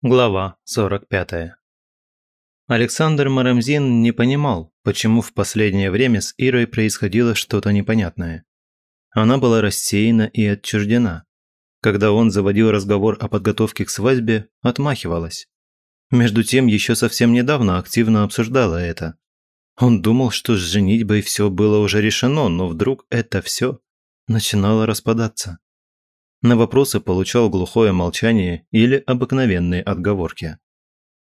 Глава 45. Александр Марамзин не понимал, почему в последнее время с Ирой происходило что-то непонятное. Она была рассеяна и отчуждена. Когда он заводил разговор о подготовке к свадьбе, отмахивалась. Между тем, еще совсем недавно активно обсуждала это. Он думал, что с женитьбой все было уже решено, но вдруг это все начинало распадаться. На вопросы получал глухое молчание или обыкновенные отговорки.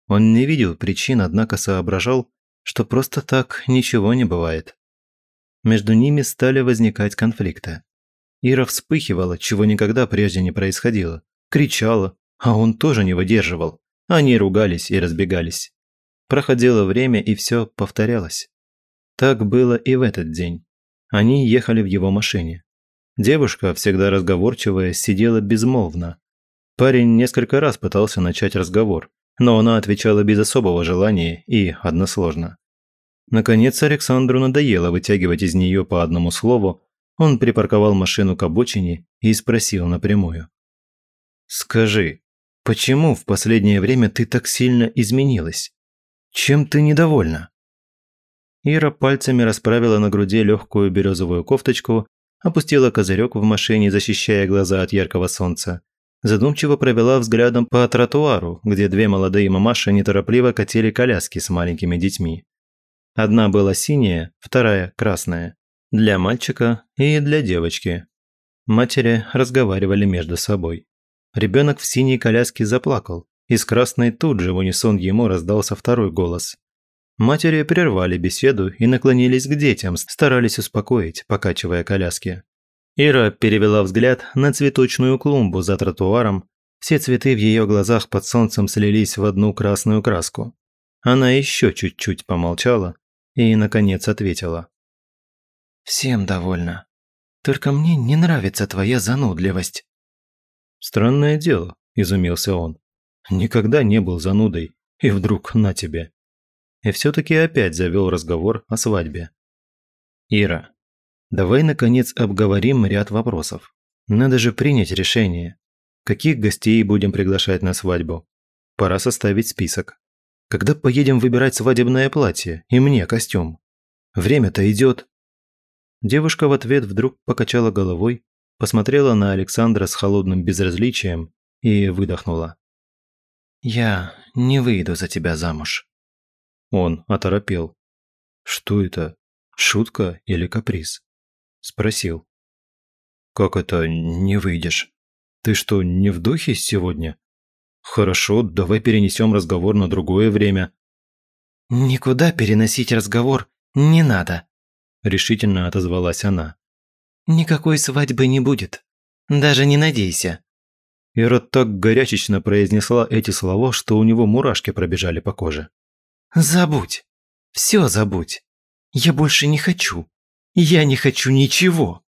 Он не видел причин, однако соображал, что просто так ничего не бывает. Между ними стали возникать конфликты. Ира вспыхивала, чего никогда прежде не происходило, кричала, а он тоже не выдерживал. Они ругались и разбегались. Проходило время, и все повторялось. Так было и в этот день. Они ехали в его машине. Девушка, всегда разговорчивая, сидела безмолвно. Парень несколько раз пытался начать разговор, но она отвечала без особого желания и односложно. Наконец Александру надоело вытягивать из нее по одному слову, он припарковал машину к обочине и спросил напрямую. «Скажи, почему в последнее время ты так сильно изменилась? Чем ты недовольна?» Ира пальцами расправила на груди легкую березовую кофточку опустила козырек в машине, защищая глаза от яркого солнца. Задумчиво провела взглядом по тротуару, где две молодые мамаши неторопливо катили коляски с маленькими детьми. Одна была синяя, вторая – красная. Для мальчика и для девочки. Матери разговаривали между собой. Ребенок в синей коляске заплакал, и с красной тут же в унисон ему раздался второй голос. Матери прервали беседу и наклонились к детям, старались успокоить, покачивая коляски. Ира перевела взгляд на цветочную клумбу за тротуаром. Все цветы в ее глазах под солнцем слились в одну красную краску. Она еще чуть-чуть помолчала и, наконец, ответила. «Всем довольна. Только мне не нравится твоя занудливость». «Странное дело», – изумился он. «Никогда не был занудой, и вдруг на тебе» и все-таки опять завел разговор о свадьбе. «Ира, давай наконец обговорим ряд вопросов. Надо же принять решение. Каких гостей будем приглашать на свадьбу? Пора составить список. Когда поедем выбирать свадебное платье и мне костюм? Время-то идет. Девушка в ответ вдруг покачала головой, посмотрела на Александра с холодным безразличием и выдохнула. «Я не выйду за тебя замуж». Он оторопел. «Что это? Шутка или каприз?» Спросил. «Как это не выйдешь? Ты что, не в духе сегодня? Хорошо, давай перенесем разговор на другое время». «Никуда переносить разговор не надо», – решительно отозвалась она. «Никакой свадьбы не будет. Даже не надейся». Ира так горячечно произнесла эти слова, что у него мурашки пробежали по коже. Забудь. Все забудь. Я больше не хочу. Я не хочу ничего.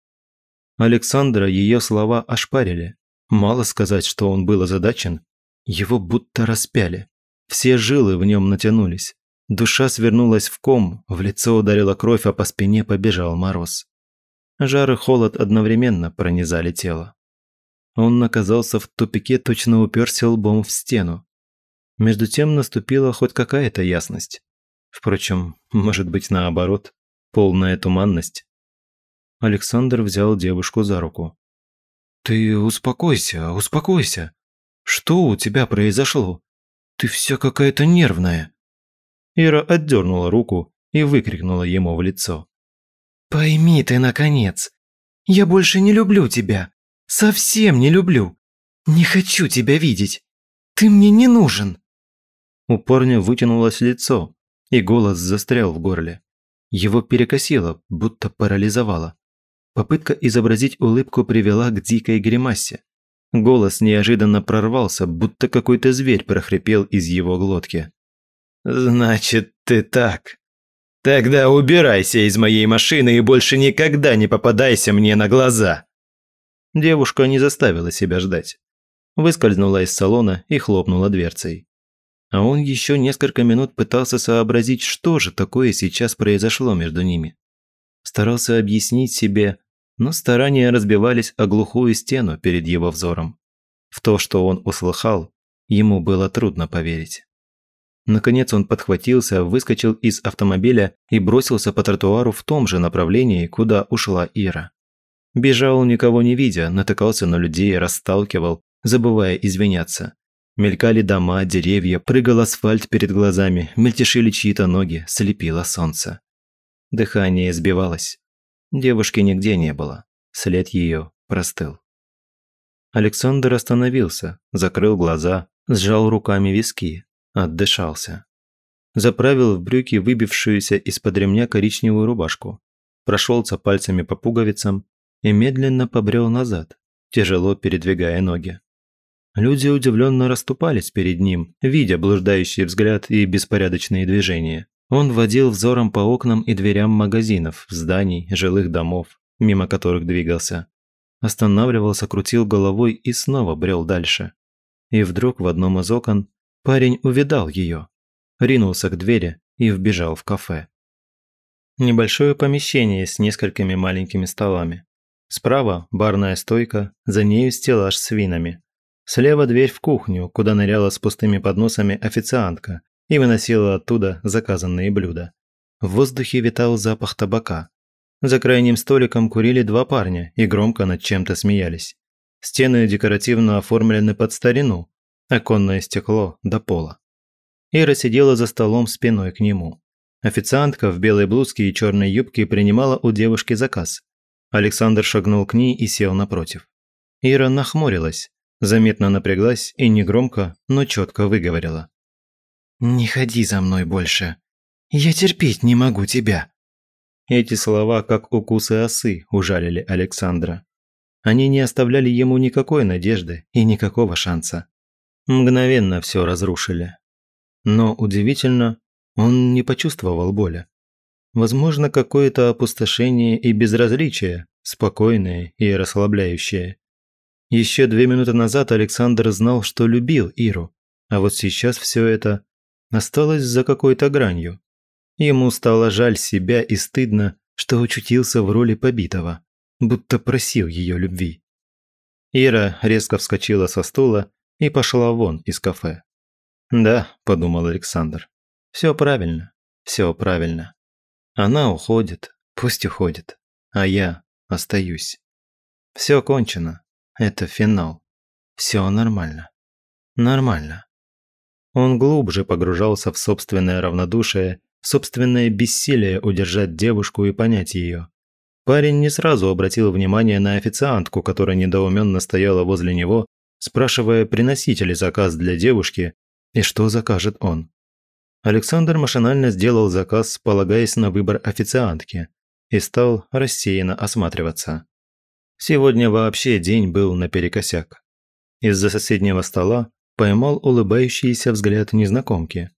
Александра ее слова ошпарили. Мало сказать, что он был озадачен. Его будто распяли. Все жилы в нем натянулись. Душа свернулась в ком, в лицо ударила кровь, а по спине побежал мороз. Жар и холод одновременно пронизали тело. Он оказался в тупике, точно уперся лбом в стену. Между тем наступила хоть какая-то ясность. Впрочем, может быть наоборот, полная туманность. Александр взял девушку за руку. «Ты успокойся, успокойся. Что у тебя произошло? Ты вся какая-то нервная». Ира отдернула руку и выкрикнула ему в лицо. «Пойми ты, наконец, я больше не люблю тебя. Совсем не люблю. Не хочу тебя видеть. Ты мне не нужен». У парня вытянулось лицо, и голос застрял в горле. Его перекосило, будто парализовало. Попытка изобразить улыбку привела к дикой гримасе. Голос неожиданно прорвался, будто какой-то зверь прохрипел из его глотки. «Значит, ты так. Тогда убирайся из моей машины и больше никогда не попадайся мне на глаза!» Девушка не заставила себя ждать. Выскользнула из салона и хлопнула дверцей. А он еще несколько минут пытался сообразить, что же такое сейчас произошло между ними. Старался объяснить себе, но старания разбивались о глухую стену перед его взором. В то, что он услыхал, ему было трудно поверить. Наконец он подхватился, выскочил из автомобиля и бросился по тротуару в том же направлении, куда ушла Ира. Бежал, никого не видя, натыкался на людей, расталкивал, забывая извиняться. Мелькали дома, деревья, прыгал асфальт перед глазами, мельтешили чьи-то ноги, слепило солнце. Дыхание сбивалось. Девушки нигде не было. След ее простыл. Александр остановился, закрыл глаза, сжал руками виски, отдышался. Заправил в брюки выбившуюся из-под ремня коричневую рубашку, прошелся пальцами по пуговицам и медленно побрел назад, тяжело передвигая ноги. Люди удивленно расступались перед ним, видя блуждающий взгляд и беспорядочные движения. Он водил взором по окнам и дверям магазинов, зданий, жилых домов, мимо которых двигался. Останавливался, крутил головой и снова брел дальше. И вдруг в одном из окон парень увидал ее, ринулся к двери и вбежал в кафе. Небольшое помещение с несколькими маленькими столами. Справа барная стойка, за нею стеллаж с винами. Слева дверь в кухню, куда ныряла с пустыми подносами официантка и выносила оттуда заказанные блюда. В воздухе витал запах табака. За крайним столиком курили два парня и громко над чем-то смеялись. Стены декоративно оформлены под старину, оконное стекло до пола. Ира сидела за столом спиной к нему. Официантка в белой блузке и черной юбке принимала у девушки заказ. Александр шагнул к ней и сел напротив. Ира нахмурилась, заметно напряглась и негромко, но четко выговорила. «Не ходи за мной больше. Я терпеть не могу тебя». Эти слова, как укусы осы, ужалили Александра. Они не оставляли ему никакой надежды и никакого шанса. Мгновенно все разрушили. Но удивительно, он не почувствовал боли. Возможно, какое-то опустошение и безразличие, спокойное и расслабляющее. Еще две минуты назад Александр знал, что любил Иру, а вот сейчас все это осталось за какой-то гранью. Ему стало жаль себя и стыдно, что очутился в роли побитого, будто просил ее любви. Ира резко вскочила со стула и пошла вон из кафе. «Да», – подумал Александр, – «все правильно, все правильно. Она уходит, пусть уходит, а я остаюсь. Все кончено, это финал. Все нормально. Нормально. Он глубже погружался в собственное равнодушие, собственное бессилие удержать девушку и понять ее. Парень не сразу обратил внимание на официантку, которая недоуменно стояла возле него, спрашивая, приносить ли заказ для девушки и что закажет он. Александр машинально сделал заказ, полагаясь на выбор официантки, и стал рассеянно осматриваться. Сегодня вообще день был наперекосяк. Из-за соседнего стола поймал улыбающийся взгляд незнакомки.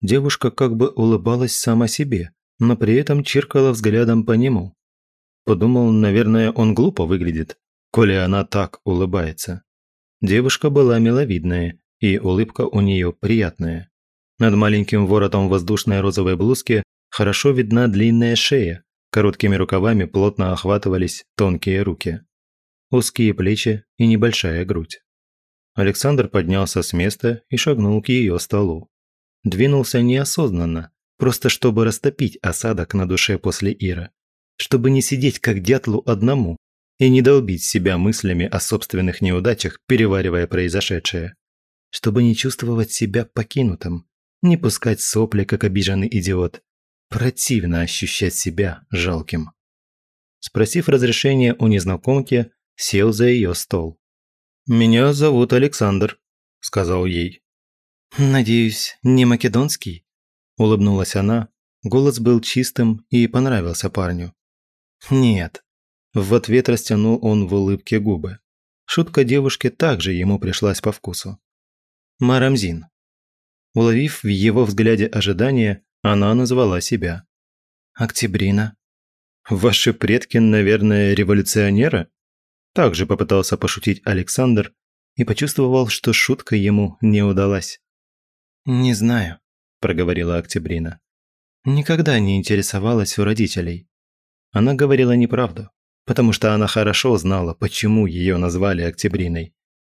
Девушка как бы улыбалась сама себе, но при этом чиркала взглядом по нему. Подумал, наверное, он глупо выглядит, коли она так улыбается. Девушка была миловидная, и улыбка у нее приятная. Над маленьким воротом воздушной розовой блузки хорошо видна длинная шея, Короткими рукавами плотно охватывались тонкие руки. Узкие плечи и небольшая грудь. Александр поднялся с места и шагнул к ее столу. Двинулся неосознанно, просто чтобы растопить осадок на душе после Ира. Чтобы не сидеть как дятлу одному и не долбить себя мыслями о собственных неудачах, переваривая произошедшее. Чтобы не чувствовать себя покинутым, не пускать сопли, как обиженный идиот, Противно ощущать себя жалким. Спросив разрешения у незнакомки, сел за ее стол. «Меня зовут Александр», – сказал ей. «Надеюсь, не македонский?» – улыбнулась она. Голос был чистым и понравился парню. «Нет». В ответ растянул он в улыбке губы. Шутка девушки также ему пришлась по вкусу. «Марамзин». Уловив в его взгляде ожидание, она назвала себя. «Октябрина». «Ваши предки, наверное, революционеры?» Также попытался пошутить Александр и почувствовал, что шутка ему не удалась. «Не знаю», – проговорила Октябрина. «Никогда не интересовалась у родителей». Она говорила неправду, потому что она хорошо знала, почему ее назвали Октябриной.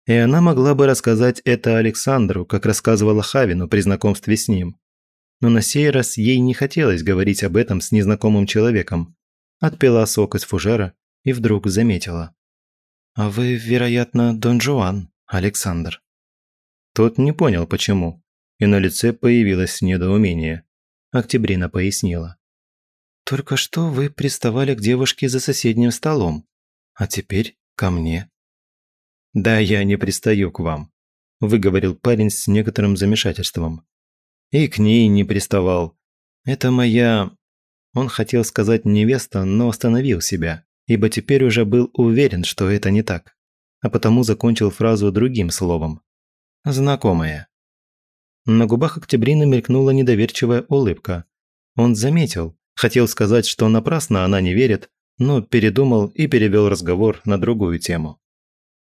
И она могла бы рассказать это Александру, как рассказывала Хавину при знакомстве с ним. Но на сей раз ей не хотелось говорить об этом с незнакомым человеком. Отпила сок из фужера и вдруг заметила. «А вы, вероятно, Дон Жуан, Александр». Тот не понял, почему, и на лице появилось недоумение. Октябрина пояснила. «Только что вы приставали к девушке за соседним столом, а теперь ко мне». «Да я не пристаю к вам», – выговорил парень с некоторым замешательством. «И к ней не приставал. Это моя...» Он хотел сказать невеста, но остановил себя, ибо теперь уже был уверен, что это не так, а потому закончил фразу другим словом. «Знакомая». На губах Октябрины мелькнула недоверчивая улыбка. Он заметил, хотел сказать, что напрасно она не верит, но передумал и перевел разговор на другую тему.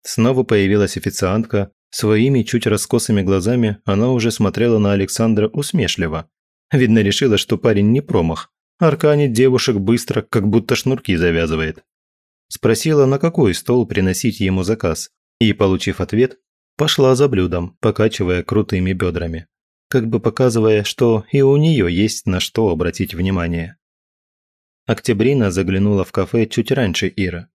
Снова появилась официантка, своими чуть раскосыми глазами она уже смотрела на Александра усмешливо. Видно, решила, что парень не промах, арканит девушек быстро, как будто шнурки завязывает. Спросила, на какой стол приносить ему заказ, и, получив ответ, пошла за блюдом, покачивая крутыми бедрами, как бы показывая, что и у нее есть на что обратить внимание. Октябрина заглянула в кафе чуть раньше Ира.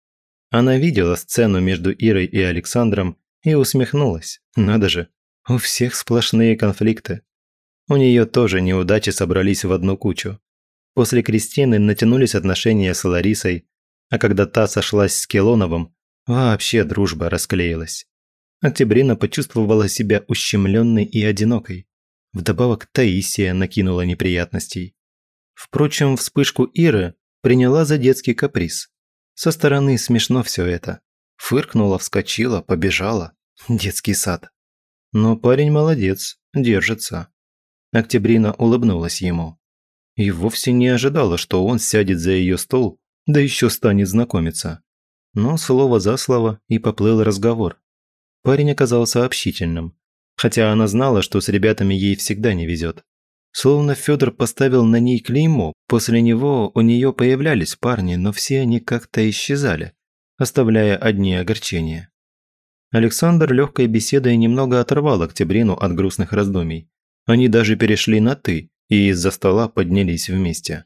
Она видела сцену между Ирой и Александром и усмехнулась. Надо же, у всех сплошные конфликты. У нее тоже неудачи собрались в одну кучу. После Кристины натянулись отношения с Ларисой, а когда та сошлась с Келоновым, вообще дружба расклеилась. Октябрина почувствовала себя ущемленной и одинокой. Вдобавок Таисия накинула неприятностей. Впрочем, вспышку Иры приняла за детский каприз. Со стороны смешно все это. Фыркнула, вскочила, побежала. Детский сад. Но парень молодец, держится. Октябрина улыбнулась ему. И вовсе не ожидала, что он сядет за ее стол, да еще станет знакомиться. Но слово за слово и поплыл разговор. Парень оказался общительным, хотя она знала, что с ребятами ей всегда не везет. Словно Федор поставил на ней клеймо, после него у нее появлялись парни, но все они как-то исчезали, оставляя одни огорчения. Александр легкой беседой немного оторвал Октябрину от грустных раздумий. Они даже перешли на «ты» и из-за стола поднялись вместе.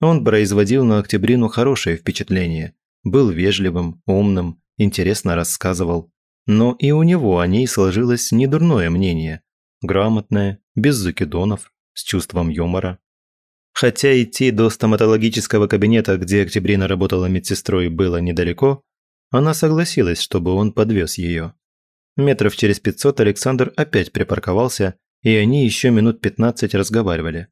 Он производил на Октябрину хорошее впечатление, был вежливым, умным, интересно рассказывал, но и у него о ней сложилось недурное мнение. Грамотная, без закидонов, с чувством юмора. Хотя идти до стоматологического кабинета, где Октябрина работала медсестрой, было недалеко, она согласилась, чтобы он подвез ее. Метров через пятьсот Александр опять припарковался, и они еще минут пятнадцать разговаривали.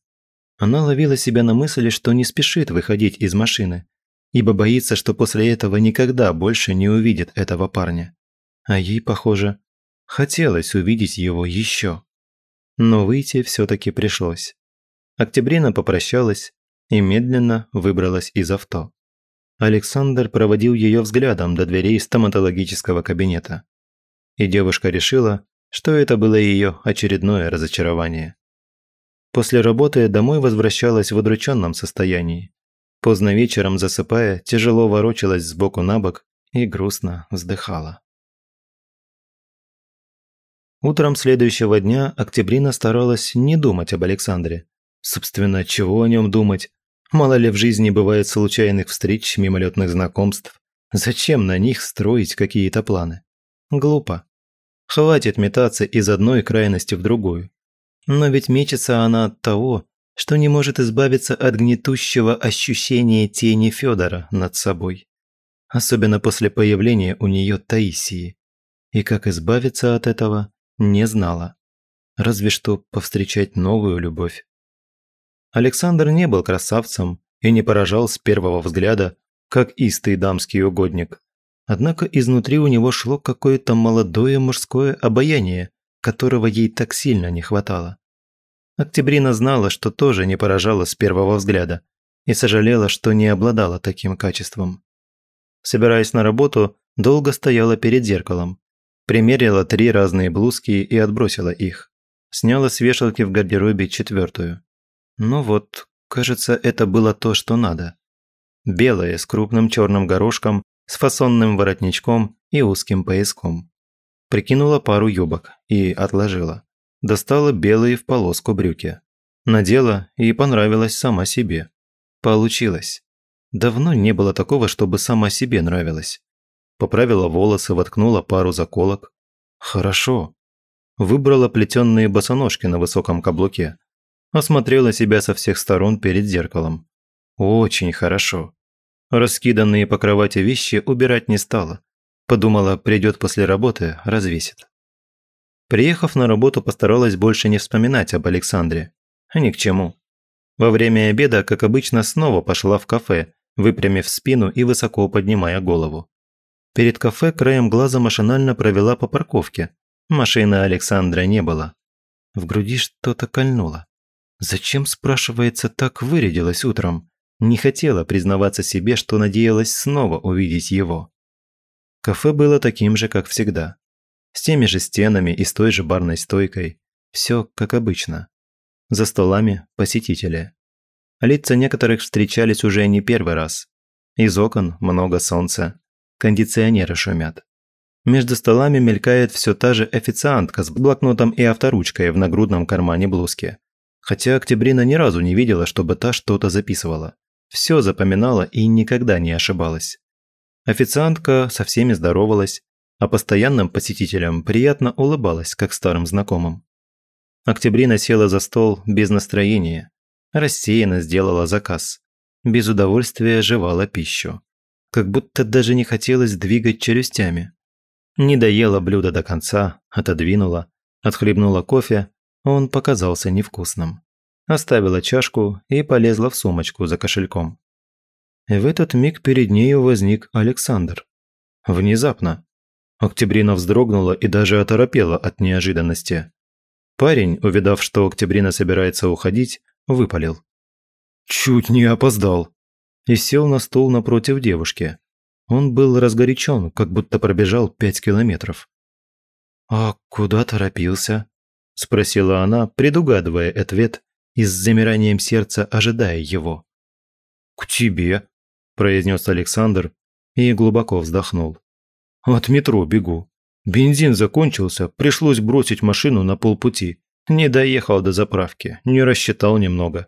Она ловила себя на мысли, что не спешит выходить из машины, ибо боится, что после этого никогда больше не увидит этого парня. А ей, похоже, хотелось увидеть его еще. Но выйти все-таки пришлось. Октябрина попрощалась и медленно выбралась из авто. Александр проводил ее взглядом до дверей стоматологического кабинета. И девушка решила, что это было ее очередное разочарование. После работы домой возвращалась в удрученном состоянии. Поздно вечером засыпая, тяжело ворочалась сбоку на бок и грустно вздыхала. Утром следующего дня Октябрина старалась не думать об Александре. Собственно, чего о нем думать? Мало ли в жизни бывает случайных встреч, мимолетных знакомств. Зачем на них строить какие-то планы? Глупо. Хватит метаться из одной крайности в другую. Но ведь мечется она от того, что не может избавиться от гнетущего ощущения тени Федора над собой. Особенно после появления у нее Таисии. И как избавиться от этого, не знала. Разве что повстречать новую любовь. Александр не был красавцем и не поражал с первого взгляда, как истый дамский угодник. Однако изнутри у него шло какое-то молодое мужское обаяние, которого ей так сильно не хватало. Октябрина знала, что тоже не поражала с первого взгляда, и сожалела, что не обладала таким качеством. Собираясь на работу, долго стояла перед зеркалом, Примерила три разные блузки и отбросила их. Сняла с вешалки в гардеробе четвертую. Ну вот, кажется, это было то, что надо. Белая с крупным черным горошком, с фасонным воротничком и узким пояском. Прикинула пару юбок и отложила. Достала белые в полоску брюки. Надела и понравилась сама себе. Получилось. Давно не было такого, чтобы сама себе нравилось. Поправила волосы, воткнула пару заколок. Хорошо. Выбрала плетенные босоножки на высоком каблуке. Осмотрела себя со всех сторон перед зеркалом. Очень хорошо. Раскиданные по кровати вещи убирать не стала. Подумала, придет после работы, развесит. Приехав на работу, постаралась больше не вспоминать об Александре. Ни к чему. Во время обеда, как обычно, снова пошла в кафе, выпрямив спину и высоко поднимая голову. Перед кафе краем глаза машинально провела по парковке. Машины Александра не было. В груди что-то кольнуло. Зачем, спрашивается, так вырядилась утром? Не хотела признаваться себе, что надеялась снова увидеть его. Кафе было таким же, как всегда. С теми же стенами и с той же барной стойкой. Все как обычно. За столами посетители. Лица некоторых встречались уже не первый раз. Из окон много солнца. Кондиционеры шумят. Между столами мелькает все та же официантка с блокнотом и авторучкой в нагрудном кармане блузки. Хотя Октябрина ни разу не видела, чтобы та что-то записывала. Все запоминала и никогда не ошибалась. Официантка со всеми здоровалась, а постоянным посетителям приятно улыбалась, как старым знакомым. Октябрина села за стол без настроения, рассеянно сделала заказ. Без удовольствия жевала пищу. Как будто даже не хотелось двигать челюстями. Не доела блюдо до конца, отодвинула, отхлебнула кофе, он показался невкусным. Оставила чашку и полезла в сумочку за кошельком. в этот миг перед нею возник Александр. Внезапно. Октябрина вздрогнула и даже оторопела от неожиданности. Парень, увидав, что Октябрина собирается уходить, выпалил. «Чуть не опоздал!» И сел на стул напротив девушки. Он был разгорячен, как будто пробежал пять километров. «А куда торопился?» – спросила она, предугадывая ответ и с замиранием сердца ожидая его. «К тебе», – произнес Александр и глубоко вздохнул. «От метро бегу. Бензин закончился, пришлось бросить машину на полпути. Не доехал до заправки, не рассчитал немного.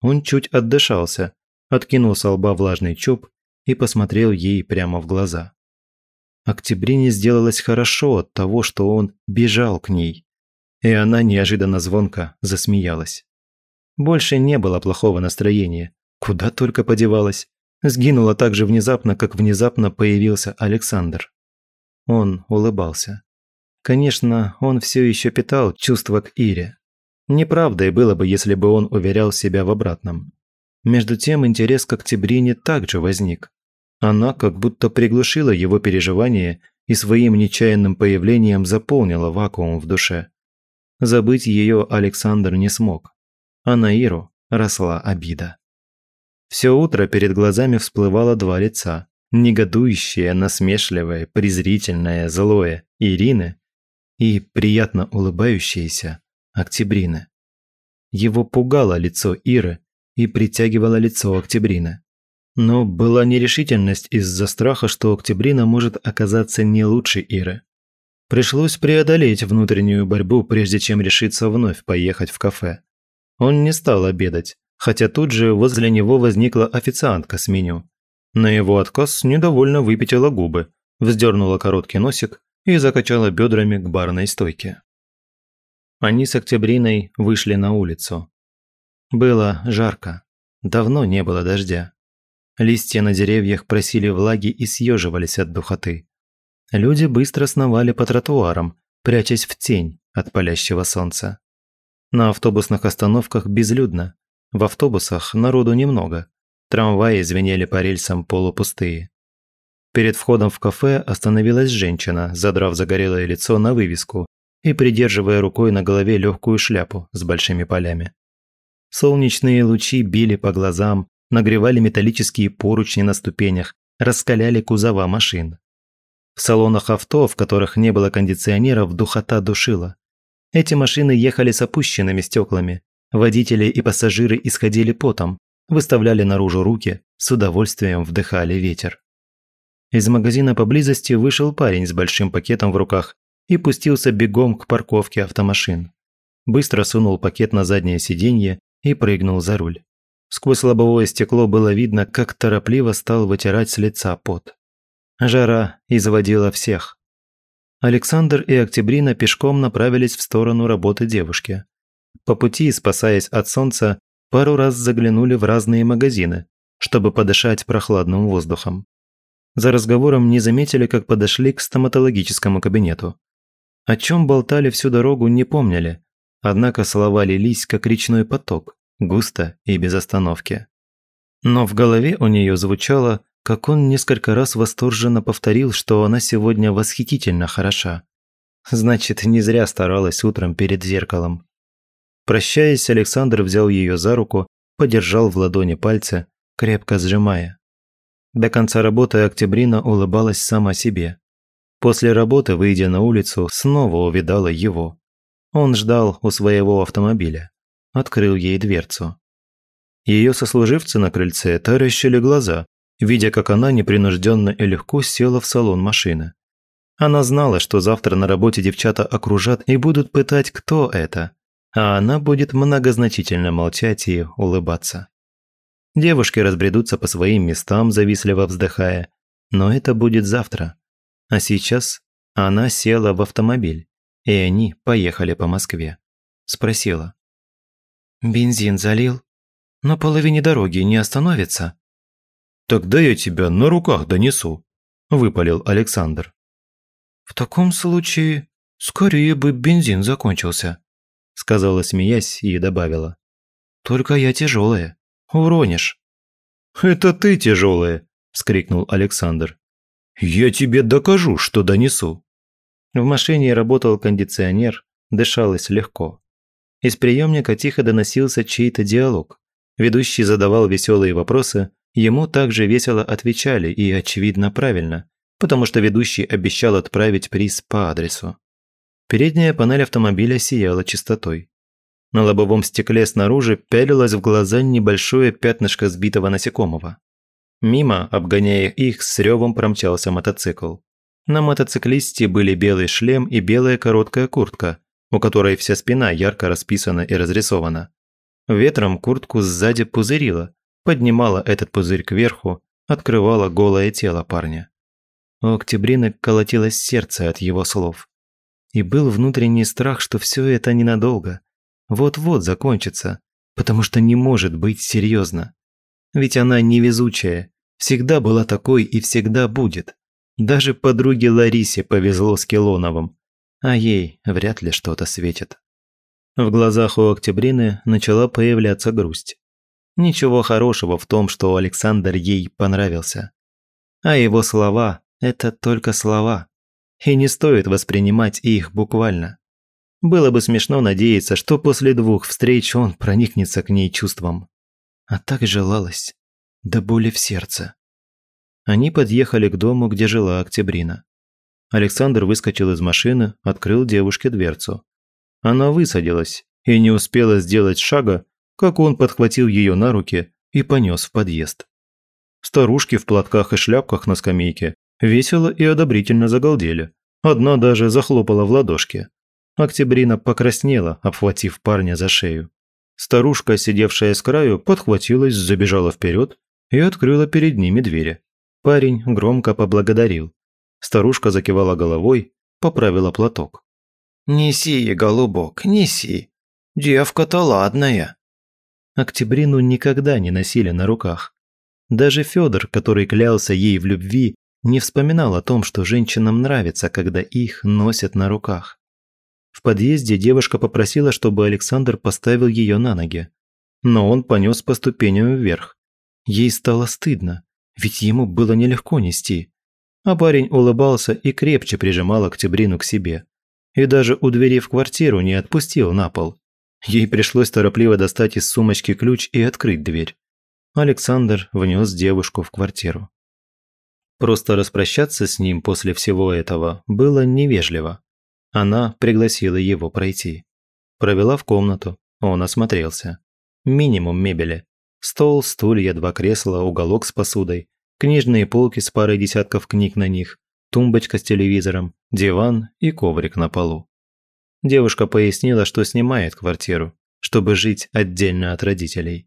Он чуть отдышался, откинул с лба влажный чуб и посмотрел ей прямо в глаза. Октябрине сделалось хорошо от того, что он бежал к ней. И она неожиданно звонко засмеялась. Больше не было плохого настроения. Куда только подевалась. Сгинула так же внезапно, как внезапно появился Александр. Он улыбался. Конечно, он все еще питал чувства к Ире. Неправдой было бы, если бы он уверял себя в обратном. Между тем интерес к Октябрине также возник. Она как будто приглушила его переживания и своим нечаянным появлением заполнила вакуум в душе. Забыть ее Александр не смог. А на Иру росла обида. Все утро перед глазами всплывало два лица. Негодующее, насмешливое, презрительное, злое Ирины и приятно улыбающаяся Октябрина. Его пугало лицо Иры и притягивало лицо Октябрины. Но была нерешительность из-за страха, что Октябрина может оказаться не лучше Иры. Пришлось преодолеть внутреннюю борьбу, прежде чем решиться вновь поехать в кафе. Он не стал обедать, хотя тут же возле него возникла официантка с меню. На его отказ недовольно выпятила губы, вздернула короткий носик и закачала бедрами к барной стойке. Они с Октябриной вышли на улицу. Было жарко. Давно не было дождя. Листья на деревьях просили влаги и съеживались от духоты. Люди быстро сновали по тротуарам, прячась в тень от палящего солнца. На автобусных остановках безлюдно. В автобусах народу немного. Трамваи звенели по рельсам полупустые. Перед входом в кафе остановилась женщина, задрав загорелое лицо на вывеску и придерживая рукой на голове легкую шляпу с большими полями. Солнечные лучи били по глазам, нагревали металлические поручни на ступенях, раскаляли кузова машин. В салонах авто, в которых не было кондиционеров, духота душила. Эти машины ехали с опущенными стеклами. Водители и пассажиры исходили потом, выставляли наружу руки, с удовольствием вдыхали ветер. Из магазина поблизости вышел парень с большим пакетом в руках и пустился бегом к парковке автомашин. Быстро сунул пакет на заднее сиденье и прыгнул за руль. Сквозь лобовое стекло было видно, как торопливо стал вытирать с лица пот. Жара изводила всех. Александр и Октябрина пешком направились в сторону работы девушки. По пути, спасаясь от солнца, пару раз заглянули в разные магазины, чтобы подышать прохладным воздухом. За разговором не заметили, как подошли к стоматологическому кабинету. О чем болтали всю дорогу, не помнили, однако слова лились, как речной поток, густо и без остановки. Но в голове у нее звучало, как он несколько раз восторженно повторил, что она сегодня восхитительно хороша. Значит, не зря старалась утром перед зеркалом. Прощаясь, Александр взял ее за руку, подержал в ладони пальцы, крепко сжимая. До конца работы Октябрина улыбалась сама себе. После работы, выйдя на улицу, снова увидала его. Он ждал у своего автомобиля открыл ей дверцу. Ее сослуживцы на крыльце таращили глаза, видя, как она непринужденно и легко села в салон машины. Она знала, что завтра на работе девчата окружат и будут пытать, кто это, а она будет многозначительно молчать и улыбаться. Девушки разбредутся по своим местам, завистливо вздыхая, но это будет завтра. А сейчас она села в автомобиль, и они поехали по Москве. Спросила. «Бензин залил? На половине дороги не остановится?» «Тогда я тебя на руках донесу», – выпалил Александр. «В таком случае скорее бы бензин закончился», – сказала, смеясь, и добавила. «Только я тяжелая. Уронишь». «Это ты тяжелая», – вскрикнул Александр. «Я тебе докажу, что донесу». В машине работал кондиционер, дышалось легко. Из приемника тихо доносился чей-то диалог. Ведущий задавал веселые вопросы, ему также весело отвечали и, очевидно, правильно, потому что ведущий обещал отправить приз по адресу. Передняя панель автомобиля сияла чистотой. На лобовом стекле снаружи пялилось в глаза небольшое пятнышко сбитого насекомого. Мимо, обгоняя их, с ревом промчался мотоцикл. На мотоциклисте были белый шлем и белая короткая куртка, у которой вся спина ярко расписана и разрисована. Ветром куртку сзади пузырила, поднимала этот пузырь кверху, открывала голое тело парня. У Октябрины колотилось сердце от его слов. И был внутренний страх, что все это ненадолго. Вот-вот закончится, потому что не может быть серьезно. Ведь она невезучая, всегда была такой и всегда будет. Даже подруге Ларисе повезло с Келоновым, а ей вряд ли что-то светит. В глазах у Октябрины начала появляться грусть. Ничего хорошего в том, что Александр ей понравился. А его слова – это только слова. И не стоит воспринимать их буквально. Было бы смешно надеяться, что после двух встреч он проникнется к ней чувством. А так желалось. До боли в сердце. Они подъехали к дому, где жила Октябрина. Александр выскочил из машины, открыл девушке дверцу. Она высадилась и не успела сделать шага, как он подхватил ее на руки и понес в подъезд. Старушки в платках и шляпках на скамейке весело и одобрительно загалдели. Одна даже захлопала в ладошки. Октябрина покраснела, обхватив парня за шею. Старушка, сидевшая с краю, подхватилась, забежала вперед и открыла перед ними двери. Парень громко поблагодарил. Старушка закивала головой, поправила платок. «Неси, голубок, неси. Девка-то ладная». Октябрину никогда не носили на руках. Даже Федор, который клялся ей в любви, не вспоминал о том, что женщинам нравится, когда их носят на руках. В подъезде девушка попросила, чтобы Александр поставил ее на ноги. Но он понес по ступеням вверх. Ей стало стыдно, ведь ему было нелегко нести а парень улыбался и крепче прижимал Октябрину к себе. И даже у двери в квартиру не отпустил на пол. Ей пришлось торопливо достать из сумочки ключ и открыть дверь. Александр внес девушку в квартиру. Просто распрощаться с ним после всего этого было невежливо. Она пригласила его пройти. Провела в комнату, он осмотрелся. Минимум мебели. Стол, стулья, два кресла, уголок с посудой, книжные полки с парой десятков книг на них, тумбочка с телевизором, диван и коврик на полу. Девушка пояснила, что снимает квартиру, чтобы жить отдельно от родителей.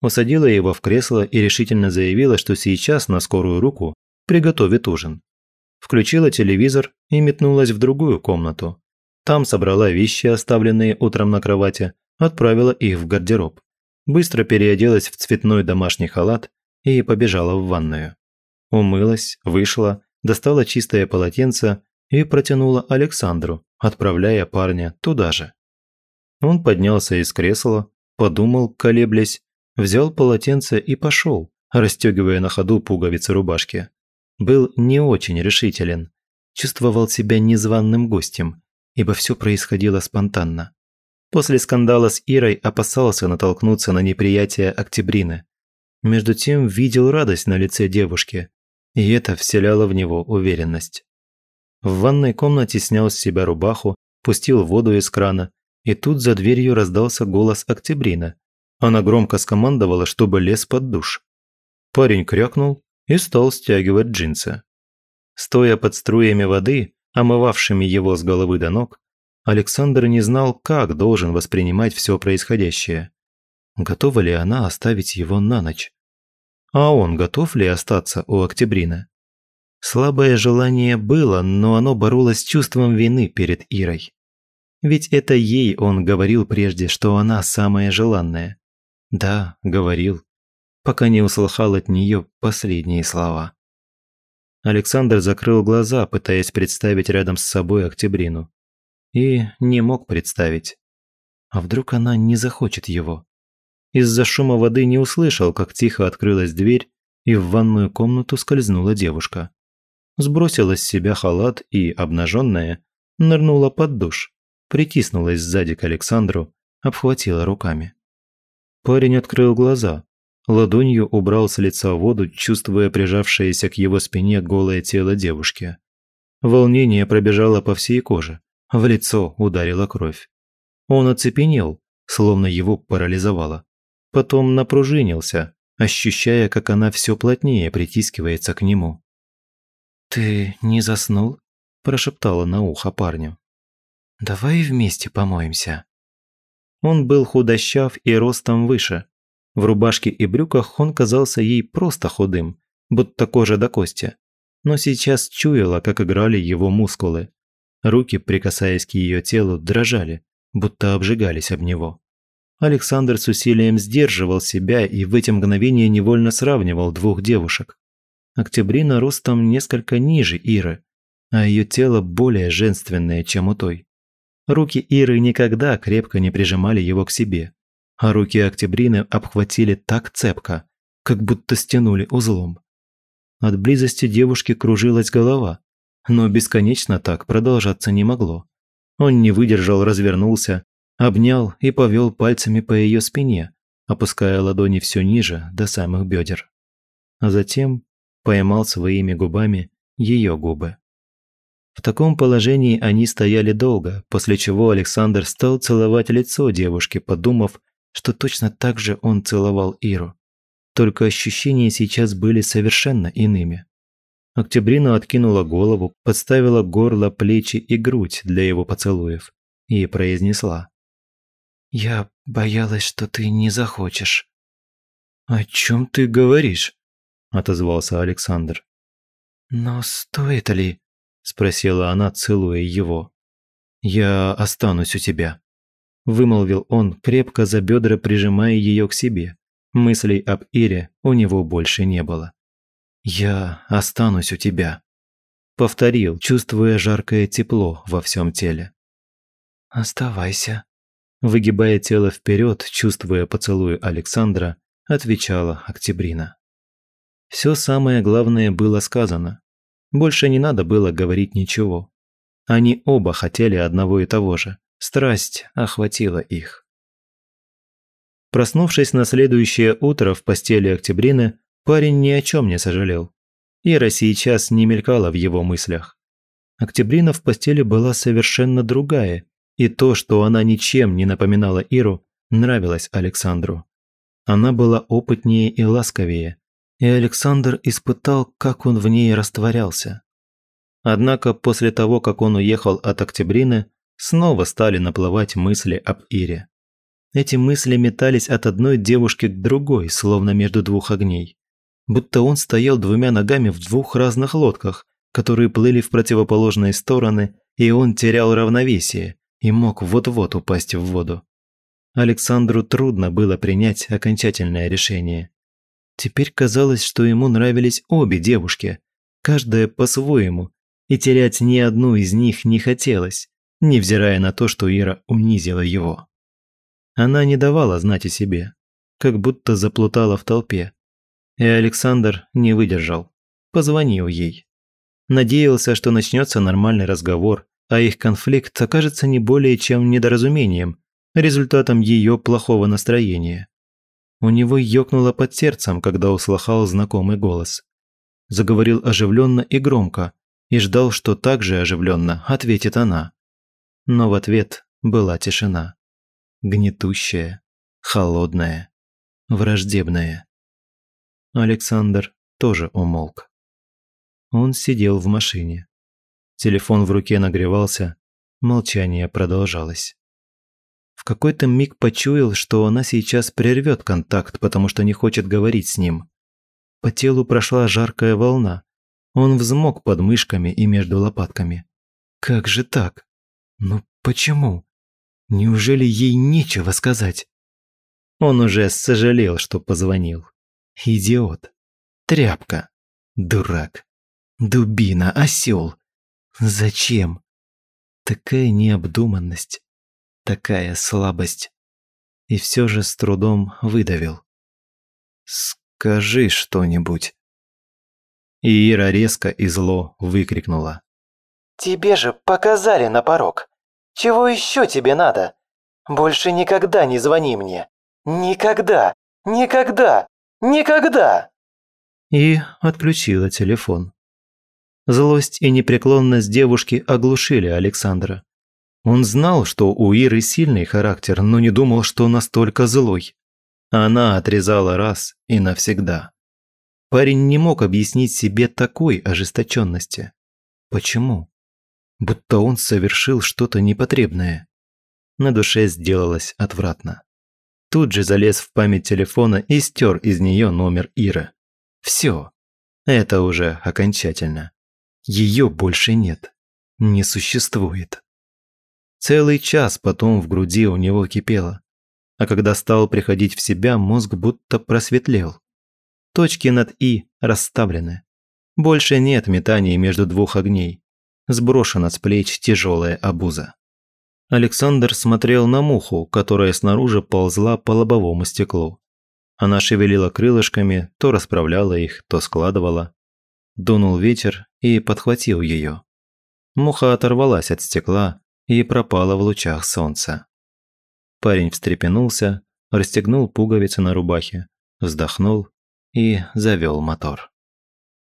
Усадила его в кресло и решительно заявила, что сейчас на скорую руку приготовит ужин. Включила телевизор и метнулась в другую комнату. Там собрала вещи, оставленные утром на кровати, отправила их в гардероб. Быстро переоделась в цветной домашний халат и побежала в ванную. Умылась, вышла, достала чистое полотенце и протянула Александру, отправляя парня туда же. Он поднялся из кресла, подумал, колеблясь, взял полотенце и пошел, расстегивая на ходу пуговицы рубашки. Был не очень решителен, чувствовал себя незваным гостем, ибо все происходило спонтанно. После скандала с Ирой опасался натолкнуться на неприятие Октябрины. Между тем видел радость на лице девушки, и это вселяло в него уверенность. В ванной комнате снял с себя рубаху, пустил воду из крана, и тут за дверью раздался голос Октябрина. Она громко скомандовала, чтобы лез под душ. Парень крякнул и стал стягивать джинсы. Стоя под струями воды, омывавшими его с головы до ног, Александр не знал, как должен воспринимать все происходящее. Готова ли она оставить его на ночь? А он готов ли остаться у Октябрина? Слабое желание было, но оно боролось с чувством вины перед Ирой. Ведь это ей он говорил прежде, что она самая желанная. Да, говорил, пока не услыхал от нее последние слова. Александр закрыл глаза, пытаясь представить рядом с собой Октябрину. И не мог представить. А вдруг она не захочет его? Из-за шума воды не услышал, как тихо открылась дверь, и в ванную комнату скользнула девушка сбросила с себя халат и, обнаженная, нырнула под душ, притиснулась сзади к Александру, обхватила руками. Парень открыл глаза, ладонью убрал с лица воду, чувствуя прижавшееся к его спине голое тело девушки. Волнение пробежало по всей коже, в лицо ударила кровь. Он оцепенел, словно его парализовало. Потом напружинился, ощущая, как она все плотнее притискивается к нему. «Ты не заснул?» – прошептала на ухо парню. «Давай вместе помоемся». Он был худощав и ростом выше. В рубашке и брюках он казался ей просто худым, будто кожа до кости. Но сейчас чуяла, как играли его мускулы. Руки, прикасаясь к ее телу, дрожали, будто обжигались об него. Александр с усилием сдерживал себя и в эти мгновения невольно сравнивал двух девушек. Октябрина ростом несколько ниже Иры, а ее тело более женственное, чем у той. Руки Иры никогда крепко не прижимали его к себе, а руки Октябрины обхватили так цепко, как будто стянули узлом. От близости девушки кружилась голова, но бесконечно так продолжаться не могло. Он не выдержал, развернулся, обнял и повел пальцами по ее спине, опуская ладони все ниже, до самых бедер. А затем поймал своими губами ее губы. В таком положении они стояли долго, после чего Александр стал целовать лицо девушки, подумав, что точно так же он целовал Иру. Только ощущения сейчас были совершенно иными. Октябрина откинула голову, подставила горло, плечи и грудь для его поцелуев и произнесла. «Я боялась, что ты не захочешь». «О чем ты говоришь?» Отозвался Александр. «Но стоит ли?» – спросила она, целуя его. «Я останусь у тебя», – вымолвил он, крепко за бедра прижимая ее к себе. Мыслей об Ире у него больше не было. «Я останусь у тебя», – повторил, чувствуя жаркое тепло во всем теле. «Оставайся», – выгибая тело вперед, чувствуя поцелуй Александра, отвечала Октябрина. Все самое главное было сказано. Больше не надо было говорить ничего. Они оба хотели одного и того же. Страсть охватила их. Проснувшись на следующее утро в постели Октябрины, парень ни о чем не сожалел. Ира сейчас не мелькала в его мыслях. Октябрина в постели была совершенно другая, и то, что она ничем не напоминала Иру, нравилось Александру. Она была опытнее и ласковее, и Александр испытал, как он в ней растворялся. Однако после того, как он уехал от Октябрины, снова стали наплывать мысли об Ире. Эти мысли метались от одной девушки к другой, словно между двух огней. Будто он стоял двумя ногами в двух разных лодках, которые плыли в противоположные стороны, и он терял равновесие и мог вот-вот упасть в воду. Александру трудно было принять окончательное решение. Теперь казалось, что ему нравились обе девушки, каждая по-своему, и терять ни одну из них не хотелось, невзирая на то, что Ира унизила его. Она не давала знать о себе, как будто заплутала в толпе. И Александр не выдержал, позвонил ей. Надеялся, что начнется нормальный разговор, а их конфликт окажется не более чем недоразумением, результатом ее плохого настроения. У него ёкнуло под сердцем, когда услыхал знакомый голос. Заговорил оживленно и громко, и ждал, что так же оживленно ответит она. Но в ответ была тишина. Гнетущая, холодная, враждебная. Александр тоже умолк. Он сидел в машине. Телефон в руке нагревался, молчание продолжалось. Какой-то миг почуял, что она сейчас прервет контакт, потому что не хочет говорить с ним. По телу прошла жаркая волна. Он взмок под мышками и между лопатками. Как же так? Ну почему? Неужели ей нечего сказать? Он уже сожалел, что позвонил. Идиот. Тряпка. Дурак. Дубина, осел. Зачем? Такая необдуманность такая слабость. И все же с трудом выдавил. «Скажи что-нибудь». И Ира резко и зло выкрикнула. «Тебе же показали на порог. Чего еще тебе надо? Больше никогда не звони мне. Никогда! Никогда! Никогда!» И отключила телефон. Злость и непреклонность девушки оглушили Александра. Он знал, что у Иры сильный характер, но не думал, что настолько злой. Она отрезала раз и навсегда. Парень не мог объяснить себе такой ожесточенности. Почему? Будто он совершил что-то непотребное. На душе сделалось отвратно. Тут же залез в память телефона и стер из нее номер Иры. Все. Это уже окончательно. Ее больше нет. Не существует. Целый час потом в груди у него кипело. А когда стал приходить в себя, мозг будто просветлел. Точки над «и» расставлены. Больше нет метаний между двух огней. Сброшена с плеч тяжелая обуза. Александр смотрел на муху, которая снаружи ползла по лобовому стеклу. Она шевелила крылышками, то расправляла их, то складывала. Дунул ветер и подхватил ее. Муха оторвалась от стекла, и пропала в лучах солнца. Парень встрепенулся, расстегнул пуговицы на рубахе, вздохнул и завел мотор.